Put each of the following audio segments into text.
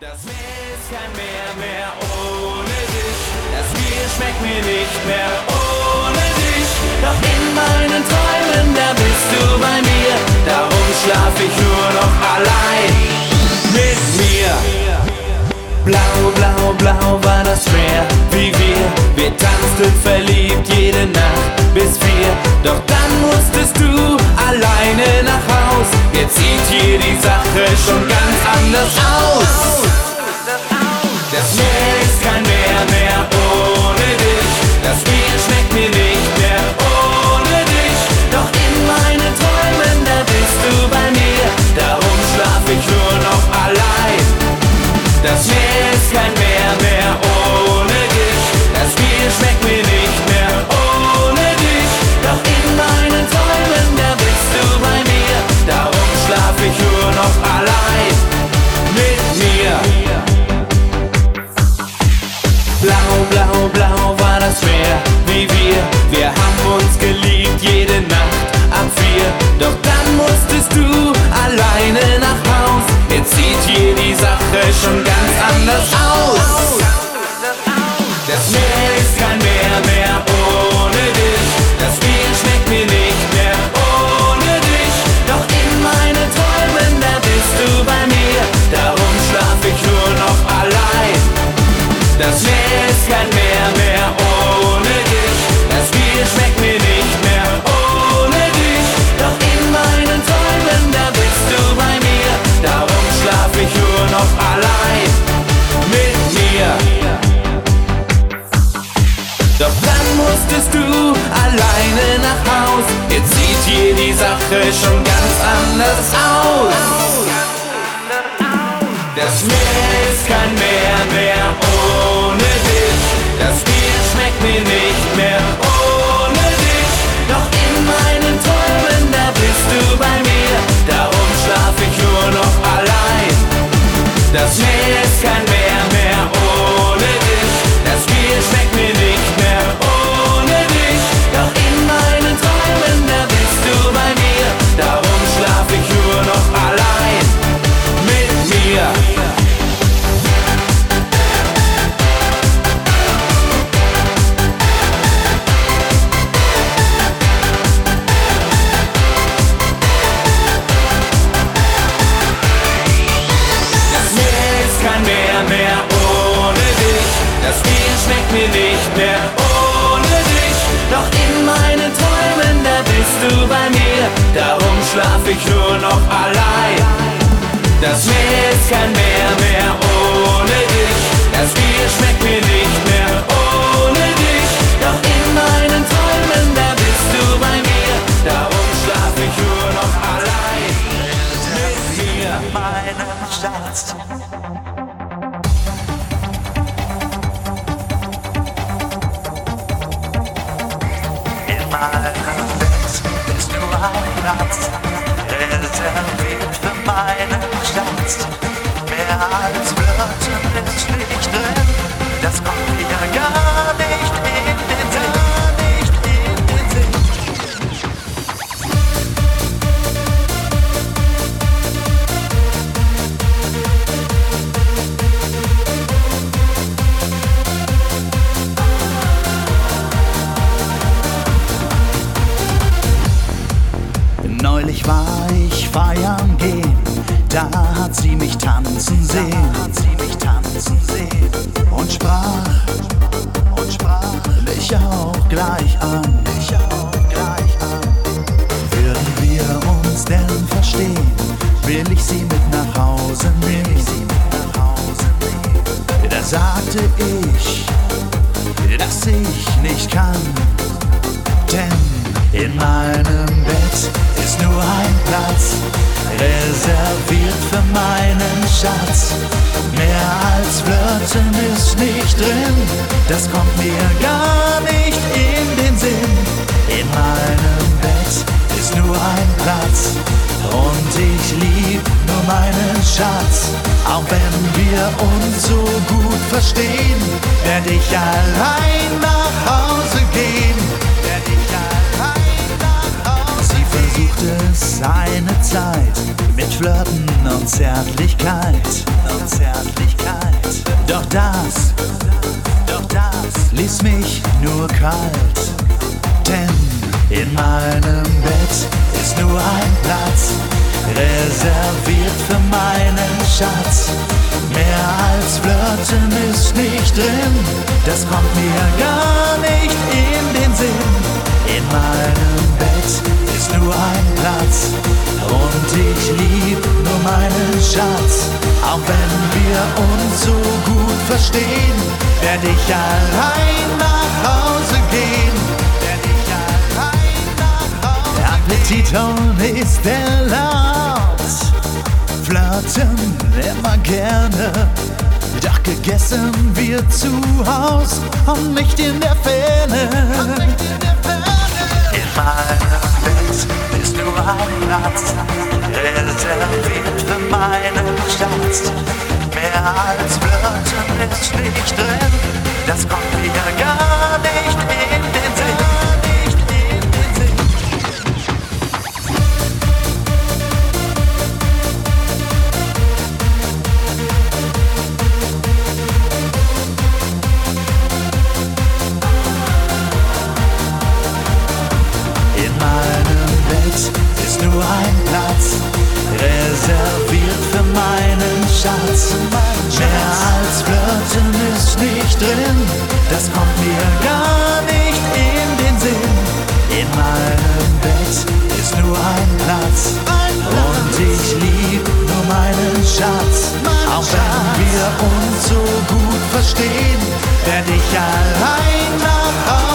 Das Meer ist kein Meer mehr ohne dich. Das Bier schmeckt mir nicht mehr ohne dich. Doch in meinen Träumen, da bist du bei mir. Darum schlaf ich nur noch allein mit mir. Blau, blau, blau war das Meer, wie wir. Wir tanzten verliebt jede Nacht bis vier. Doch dann musstest du alleine nach Haus. Jetzt sieht hier die Sache schon ganz anders aus. Das Meer ist kein Meer mehr ohne dich. Das Bier schmeckt mir nicht mehr ohne dich. Doch in meinen Träumen, da bist du bei mir. Darum schlaf ich nur noch allein. Das Meer 어디선가 anders aus. Das Meer ist kein Meer mehr ohne dich. Das Bier schmeckt mir nicht mehr ohne dich. Doch in meinen Träumen, da bist du bei mir. Darum schlaf ich nur noch allein. Das Meer Auch wenn wir uns so gut verstehen, werde ich allein nach Hause gehen. Werd ich allein nach Hause Sie versucht es eine Zeit mit Flirten und Zärtlichkeit. Und Zärtlichkeit. Doch das, doch das ließ mich nur kalt. Denn in meinem Bett ist nur ein Platz, reserviert für meinen Schatz. Mehr als flirten ist nicht drin, das kommt mir gar nicht in den Sinn. In meinem Bett ist nur ein Platz und ich lieb nur meinen Schatz. Auch wenn wir uns so gut verstehen, werd ich allein nach Hause gehen. Nach Hause Der ist erlaubt, flirten immer gerne. Doch gegessen wird zu Haus und nicht in der Ferne. In meinem Bett ist nur ein Platz, reserviert für meinen Schatz. Mehr als Flirten ist nicht drin, das kommt mir gar nicht in den Schatz. Mehr als Flirten ist nicht drin, das kommt mir gar nicht in den Sinn. In meinem Bett ist nur ein Platz und ich lieb nur meinen Schatz. Auch wenn wir uns so gut verstehen, werd ich allein nach Hause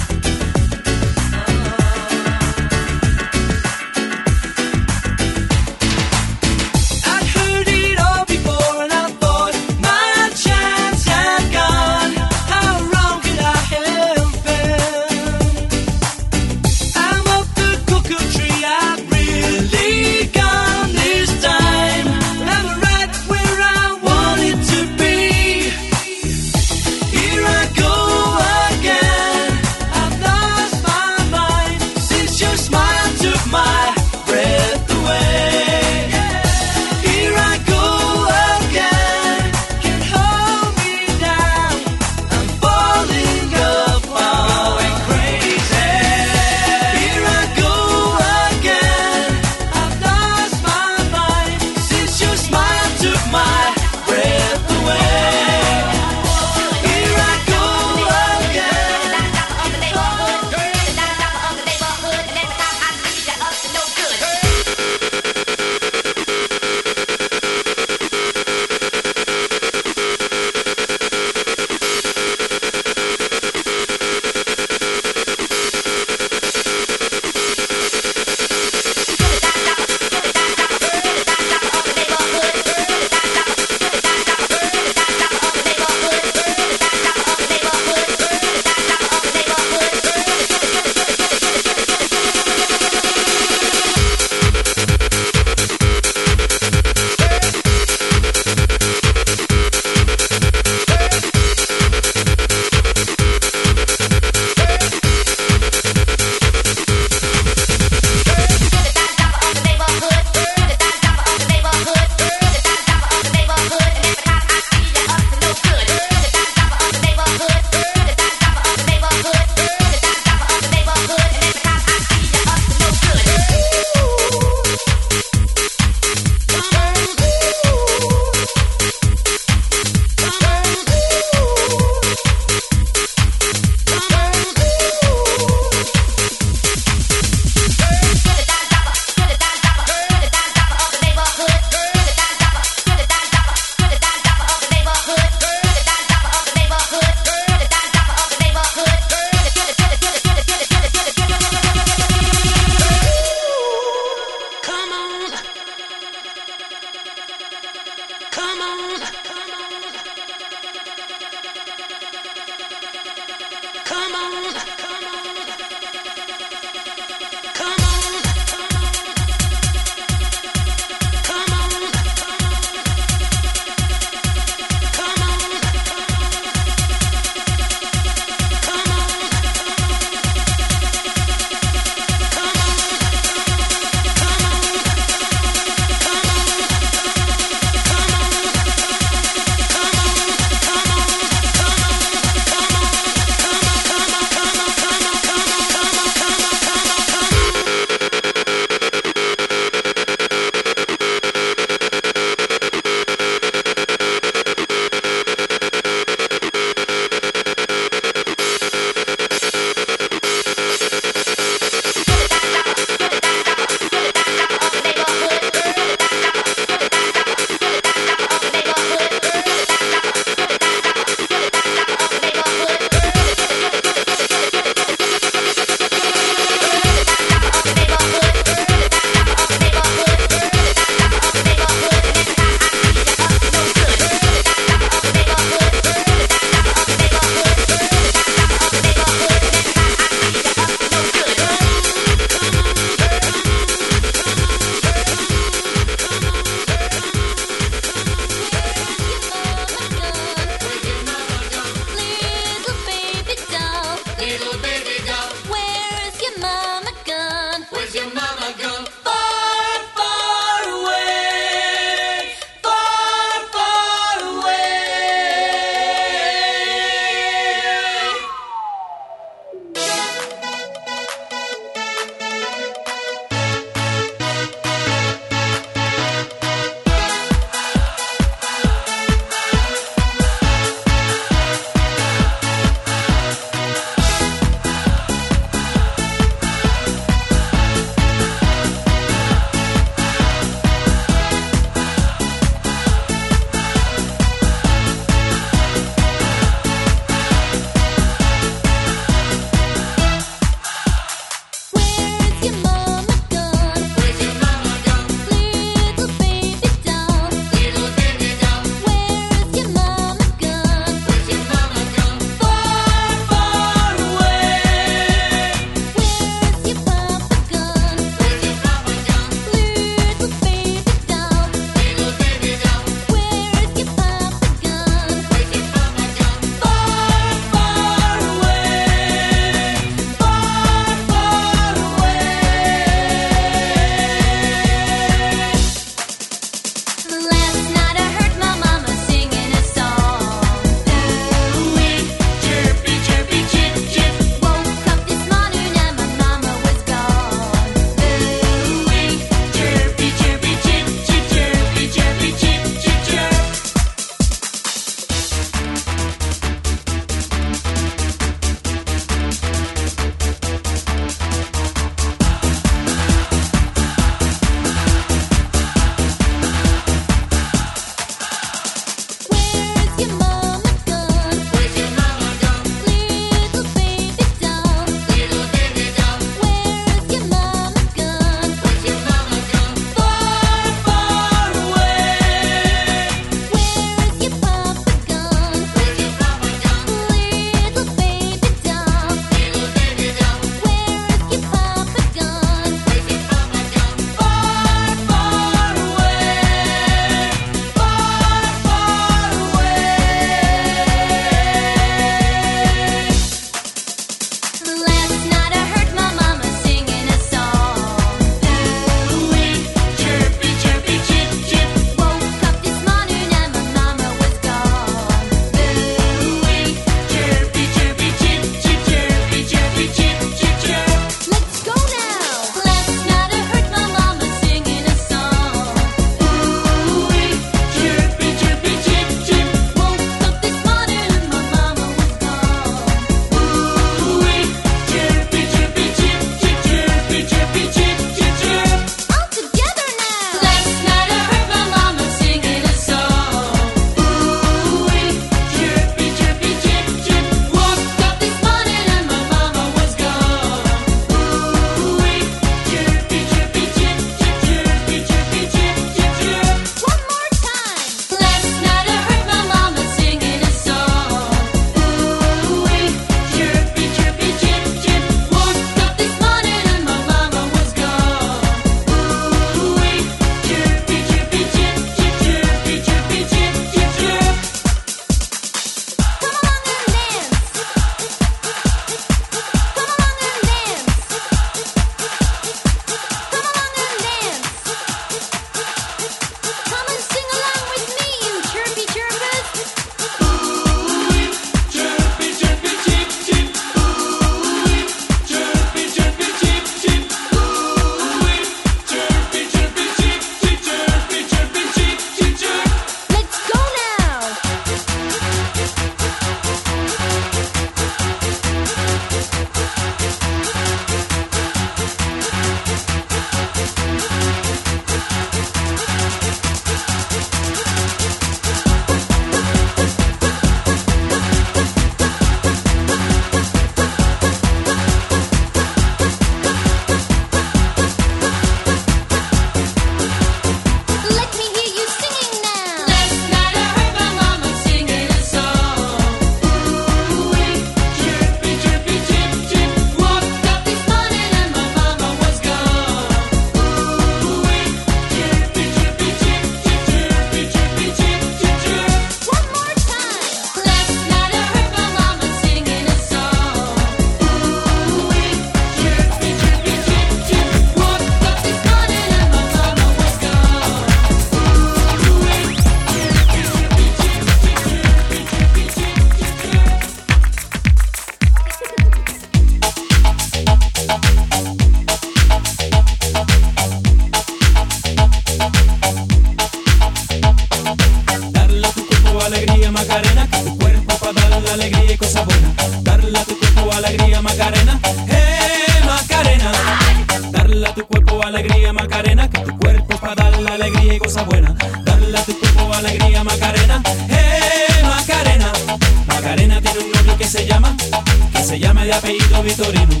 se llama de apellido Vitorino.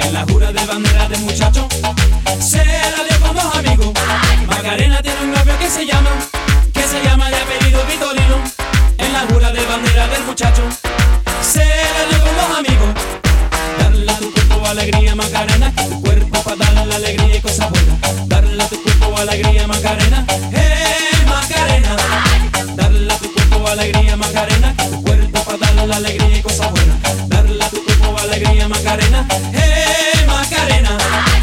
En la jura de bandera del muchacho, se la dio con dos amigos. Macarena tiene un novio que se llama, que se llama de apellido Vitorino. En la jura de bandera del muchacho, se la dio con dos amigos. Darle a tu cuerpo alegría Macarena, cuerpo para darle alegría y cosas buenas. Macarena, eh Macarena.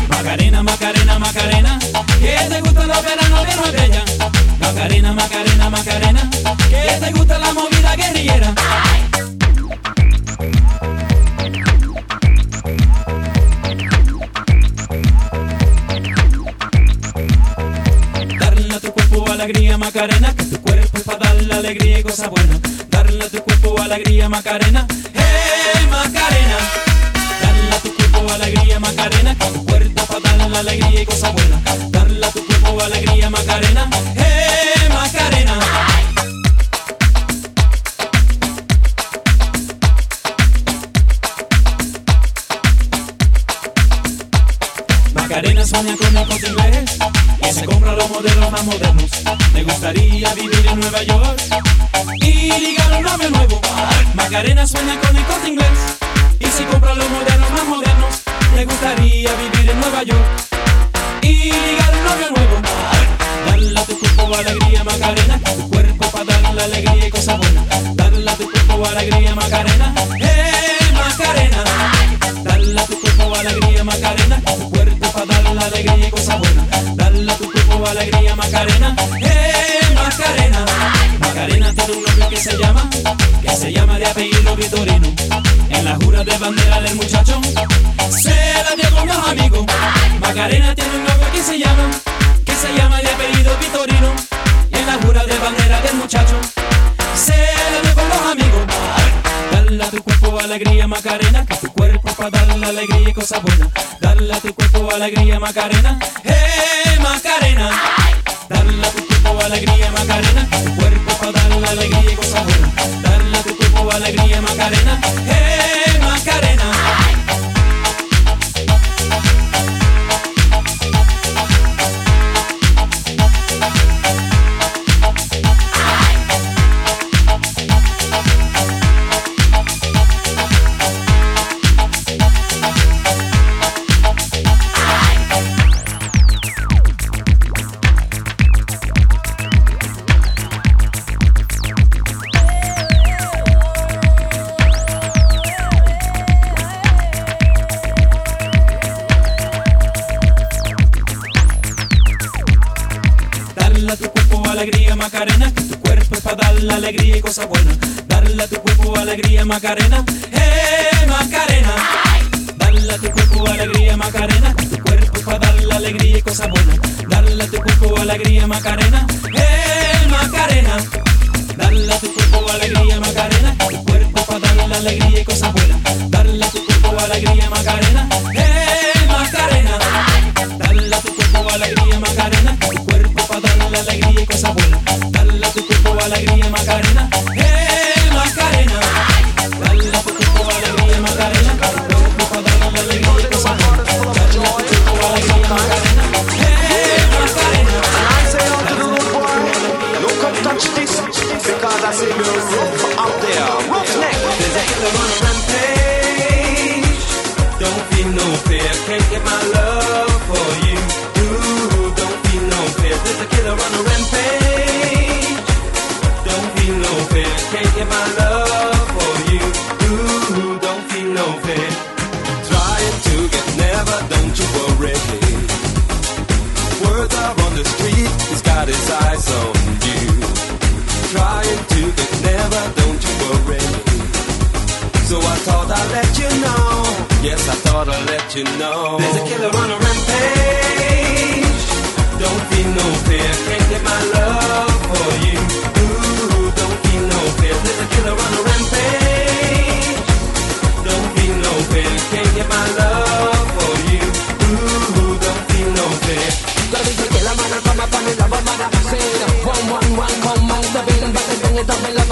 Macarena, Macarena, Macarena, que te gusta los veranos de Marbella. Macarena, Macarena, Macarena, que te gusta la movida guerrillera. Darle a tu cuerpo alegría Macarena, que tu cuerpo es para darle alegría y cosas buenas. Darle a tu cuerpo alegría Macarena, eh Macarena. Alegría y cosas buenas. Darle a tu cuerpo alegría Macarena, eh Macarena. Macarena sueña con el corte inglés y se compra los modelos más modernos. Me gustaría vivir en Nueva York y ligar un novio nuevo. Macarena sueña con el corte inglés y se compra los modelos más modernos. Me gustaría vivir en Nueva York y ligar un novio nuevo. Darle a tu cuerpo alegría Macarena, tu cuerpo para darle alegría y cosas buenas. Darle a tu cuerpo alegría Macarena, eh Macarena. Dale a tu cuerpo alegría Macarena, tu cuerpo para darle alegría y cosas buenas. Dale a tu cuerpo alegría Macarena, eh. Macarena se llama, que se llama de apellido Vitorino. En la jura de bandera del muchacho, se la dio con dos amigos. Macarena tiene un novio que se llama, que se llama de apellido Vitorino. En la jura de bandera del muchacho, se la dio con dos amigos. Dale a tu cuerpo alegría Macarena, que tu cuerpo para darle alegría y cosas buenas. Dale a tu cuerpo alegría Macarena, eh Macarena.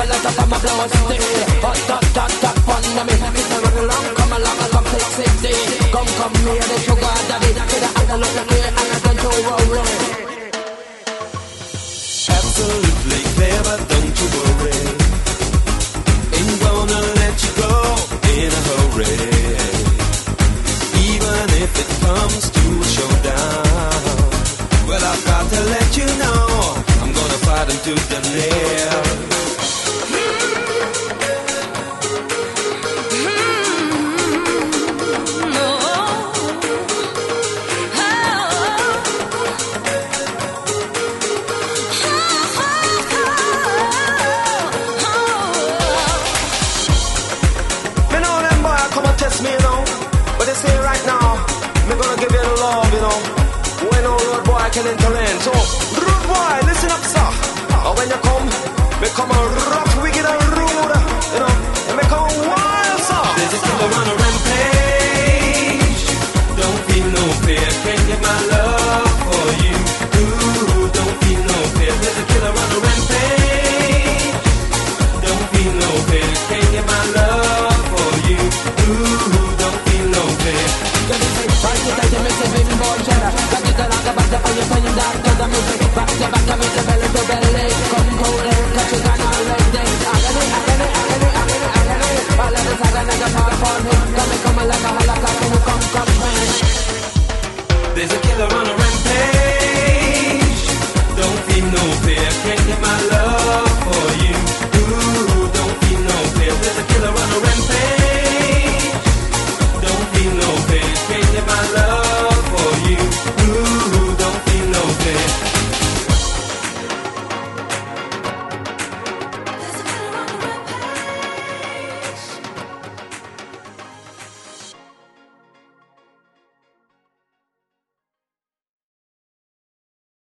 Me blow. Hot, fun me. Run along, come along, take 60. Come, come the sugar daddy. Get a look like here, and I don't worry. Absolutely clever, don't you worry. Ain't gonna let you go in a hurry. Even if it comes to a showdown. Well, I've got to let you know I'm gonna fight until the nail.